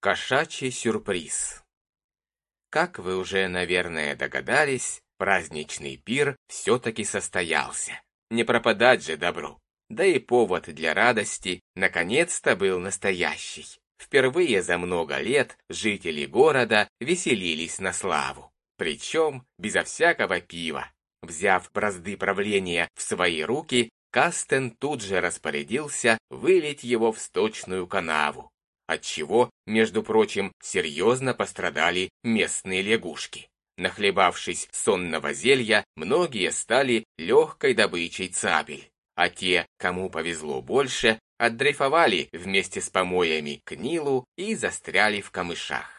Кошачий сюрприз. Как вы уже, наверное, догадались, праздничный пир все-таки состоялся. Не пропадать же добру. Да и повод для радости наконец-то был настоящий. Впервые за много лет жители города веселились на славу. Причем безо всякого пива. Взяв бразды правления в свои руки, Кастен тут же распорядился вылить его в сточную канаву отчего, между прочим, серьезно пострадали местные лягушки. Нахлебавшись сонного зелья, многие стали легкой добычей цапель, а те, кому повезло больше, отдрейфовали вместе с помоями к Нилу и застряли в камышах.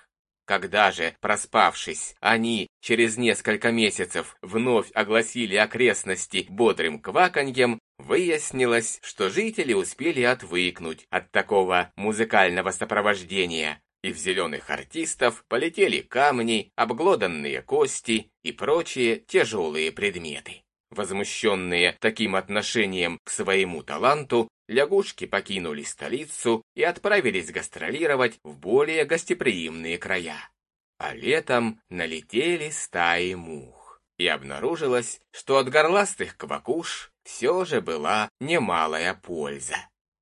Когда же, проспавшись, они через несколько месяцев вновь огласили окрестности бодрым кваканьем, Выяснилось, что жители успели отвыкнуть от такого музыкального сопровождения, и в зеленых артистов полетели камни, обглоданные кости и прочие тяжелые предметы. Возмущенные таким отношением к своему таланту, лягушки покинули столицу и отправились гастролировать в более гостеприимные края. А летом налетели стаи мух, и обнаружилось, что от горластых квакуш все же была немалая польза.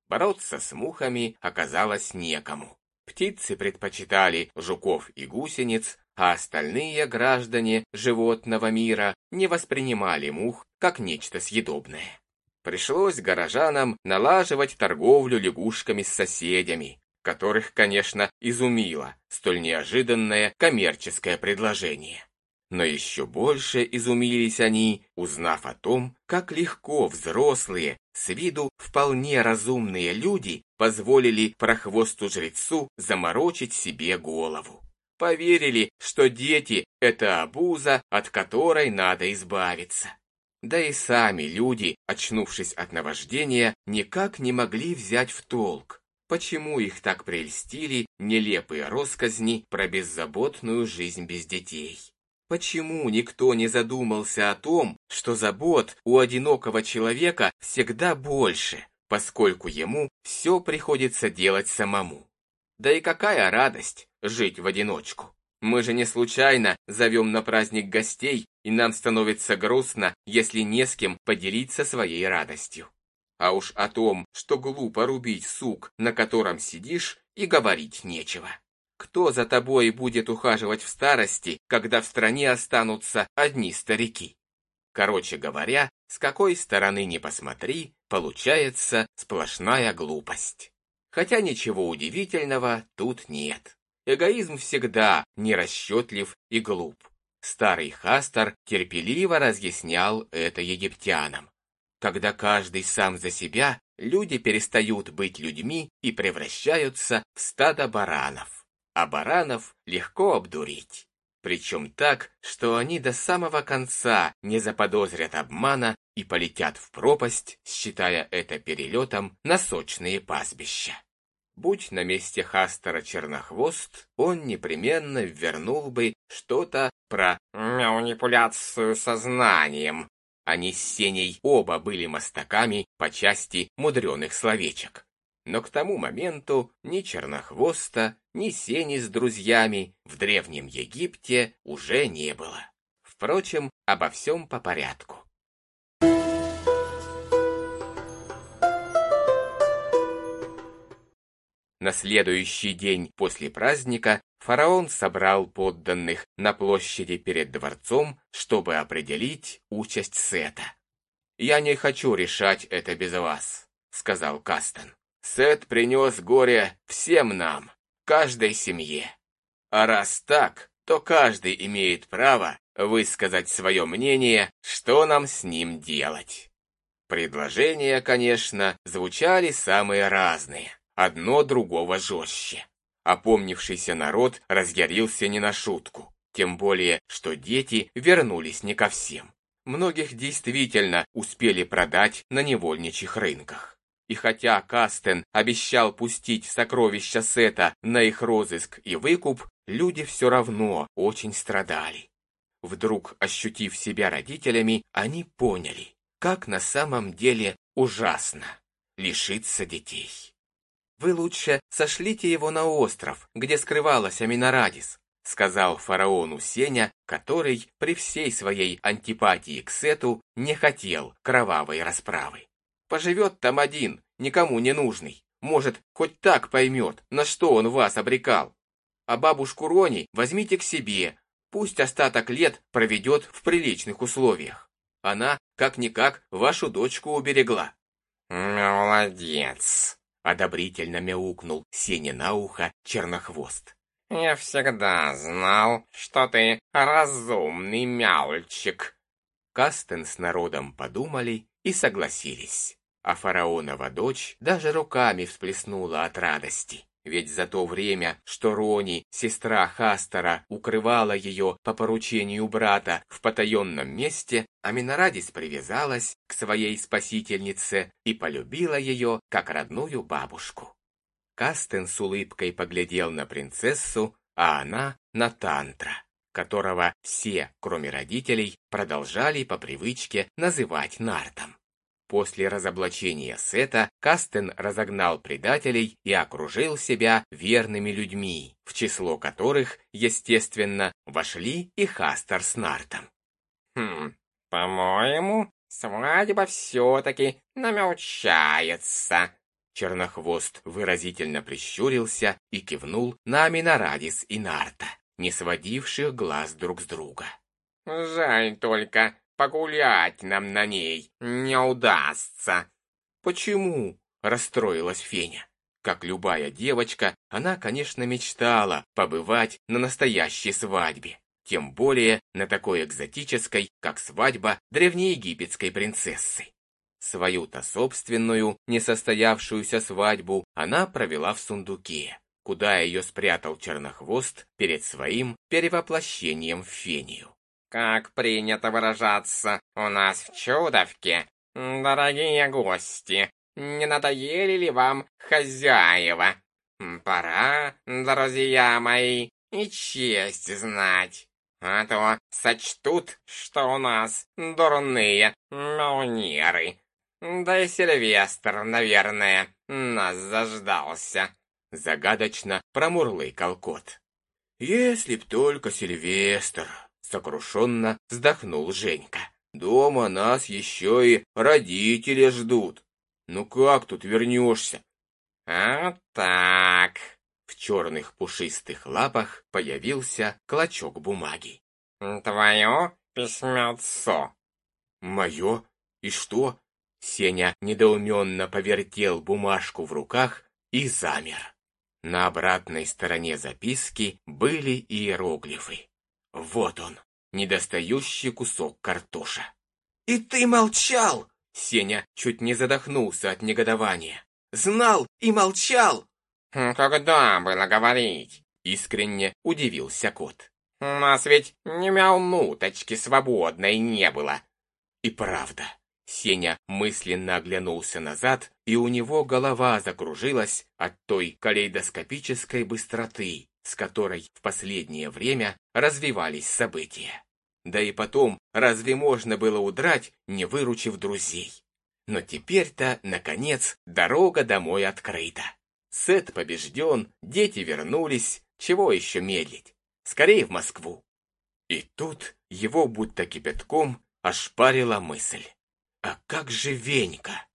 Бороться с мухами оказалось некому. Птицы предпочитали жуков и гусениц, а остальные граждане животного мира не воспринимали мух как нечто съедобное. Пришлось горожанам налаживать торговлю лягушками с соседями, которых, конечно, изумило столь неожиданное коммерческое предложение. Но еще больше изумились они, узнав о том, как легко взрослые, с виду вполне разумные люди позволили прохвосту-жрецу заморочить себе голову. Поверили, что дети – это обуза, от которой надо избавиться. Да и сами люди, очнувшись от наваждения, никак не могли взять в толк, почему их так прельстили нелепые росказни про беззаботную жизнь без детей. Почему никто не задумался о том, что забот у одинокого человека всегда больше, поскольку ему все приходится делать самому? Да и какая радость жить в одиночку? Мы же не случайно зовем на праздник гостей, и нам становится грустно, если не с кем поделиться своей радостью. А уж о том, что глупо рубить сук, на котором сидишь, и говорить нечего. Кто за тобой будет ухаживать в старости, когда в стране останутся одни старики? Короче говоря, с какой стороны ни посмотри, получается сплошная глупость. Хотя ничего удивительного тут нет. Эгоизм всегда нерасчетлив и глуп. Старый Хастер терпеливо разъяснял это египтянам. Когда каждый сам за себя, люди перестают быть людьми и превращаются в стадо баранов а баранов легко обдурить. Причем так, что они до самого конца не заподозрят обмана и полетят в пропасть, считая это перелетом на сочные пастбища. Будь на месте Хастера Чернохвост, он непременно вернул бы что-то про манипуляцию сознанием. Они с Сеней оба были мастаками по части мудреных словечек. Но к тому моменту ни Чернохвоста, ни Сени с друзьями в Древнем Египте уже не было. Впрочем, обо всем по порядку. На следующий день после праздника фараон собрал подданных на площади перед дворцом, чтобы определить участь Сета. «Я не хочу решать это без вас», — сказал Кастон. Сет принес горе всем нам, каждой семье. А раз так, то каждый имеет право высказать свое мнение, что нам с ним делать. Предложения, конечно, звучали самые разные, одно другого жестче. Опомнившийся народ разъярился не на шутку, тем более, что дети вернулись не ко всем. Многих действительно успели продать на невольничьих рынках. И хотя Кастен обещал пустить сокровища Сета на их розыск и выкуп, люди все равно очень страдали. Вдруг, ощутив себя родителями, они поняли, как на самом деле ужасно лишиться детей. Вы лучше сошлите его на остров, где скрывалась Аминарадис, сказал фараону Сеня, который при всей своей антипатии к Сету не хотел кровавой расправы. Поживет там один, никому не нужный. Может, хоть так поймет, на что он вас обрекал. А бабушку Рони возьмите к себе, пусть остаток лет проведет в приличных условиях. Она, как-никак, вашу дочку уберегла. «Молодец!» — одобрительно мяукнул Сене на ухо чернохвост. «Я всегда знал, что ты разумный мяльчик». Кастен с народом подумали и согласились а фараонова дочь даже руками всплеснула от радости. Ведь за то время, что Рони, сестра Хастера, укрывала ее по поручению брата в потаенном месте, Аминарадис привязалась к своей спасительнице и полюбила ее как родную бабушку. Кастен с улыбкой поглядел на принцессу, а она на Тантра, которого все, кроме родителей, продолжали по привычке называть Нартом. После разоблачения Сета Кастен разогнал предателей и окружил себя верными людьми, в число которых, естественно, вошли и Хастер с Нартом. «Хм, по-моему, свадьба все-таки намелчается». Чернохвост выразительно прищурился и кивнул на Аминарадис и Нарта, не сводивших глаз друг с друга. «Жаль только, Погулять нам на ней не удастся. Почему? Расстроилась Феня. Как любая девочка, она, конечно, мечтала побывать на настоящей свадьбе. Тем более на такой экзотической, как свадьба древнеегипетской принцессы. Свою-то собственную, несостоявшуюся свадьбу она провела в сундуке, куда ее спрятал Чернохвост перед своим перевоплощением в Фению. Как принято выражаться у нас в Чудовке, дорогие гости, не надоели ли вам хозяева? Пора, друзья мои, и честь знать. А то сочтут, что у нас дурные маунеры. Да и Сильвестр, наверное, нас заждался. Загадочно промурлыкал кот. Если б только Сильвестр, Сокрушенно вздохнул Женька. Дома нас еще и родители ждут. Ну как тут вернешься? А так. В черных пушистых лапах появился клочок бумаги. Твое письмецо. Мое? И что? Сеня недоуменно повертел бумажку в руках и замер. На обратной стороне записки были иероглифы. Вот он, недостающий кусок картоша. «И ты молчал!» Сеня чуть не задохнулся от негодования. «Знал и молчал!» «Хм, «Когда было говорить?» Искренне удивился кот. «У нас ведь ни минуточки свободной не было!» И правда, Сеня мысленно оглянулся назад, и у него голова закружилась от той калейдоскопической быстроты, с которой в последнее время развивались события. Да и потом, разве можно было удрать, не выручив друзей? Но теперь-то, наконец, дорога домой открыта. Сет побежден, дети вернулись, чего еще медлить? Скорее в Москву. И тут его будто кипятком ошпарила мысль. А как же Венька?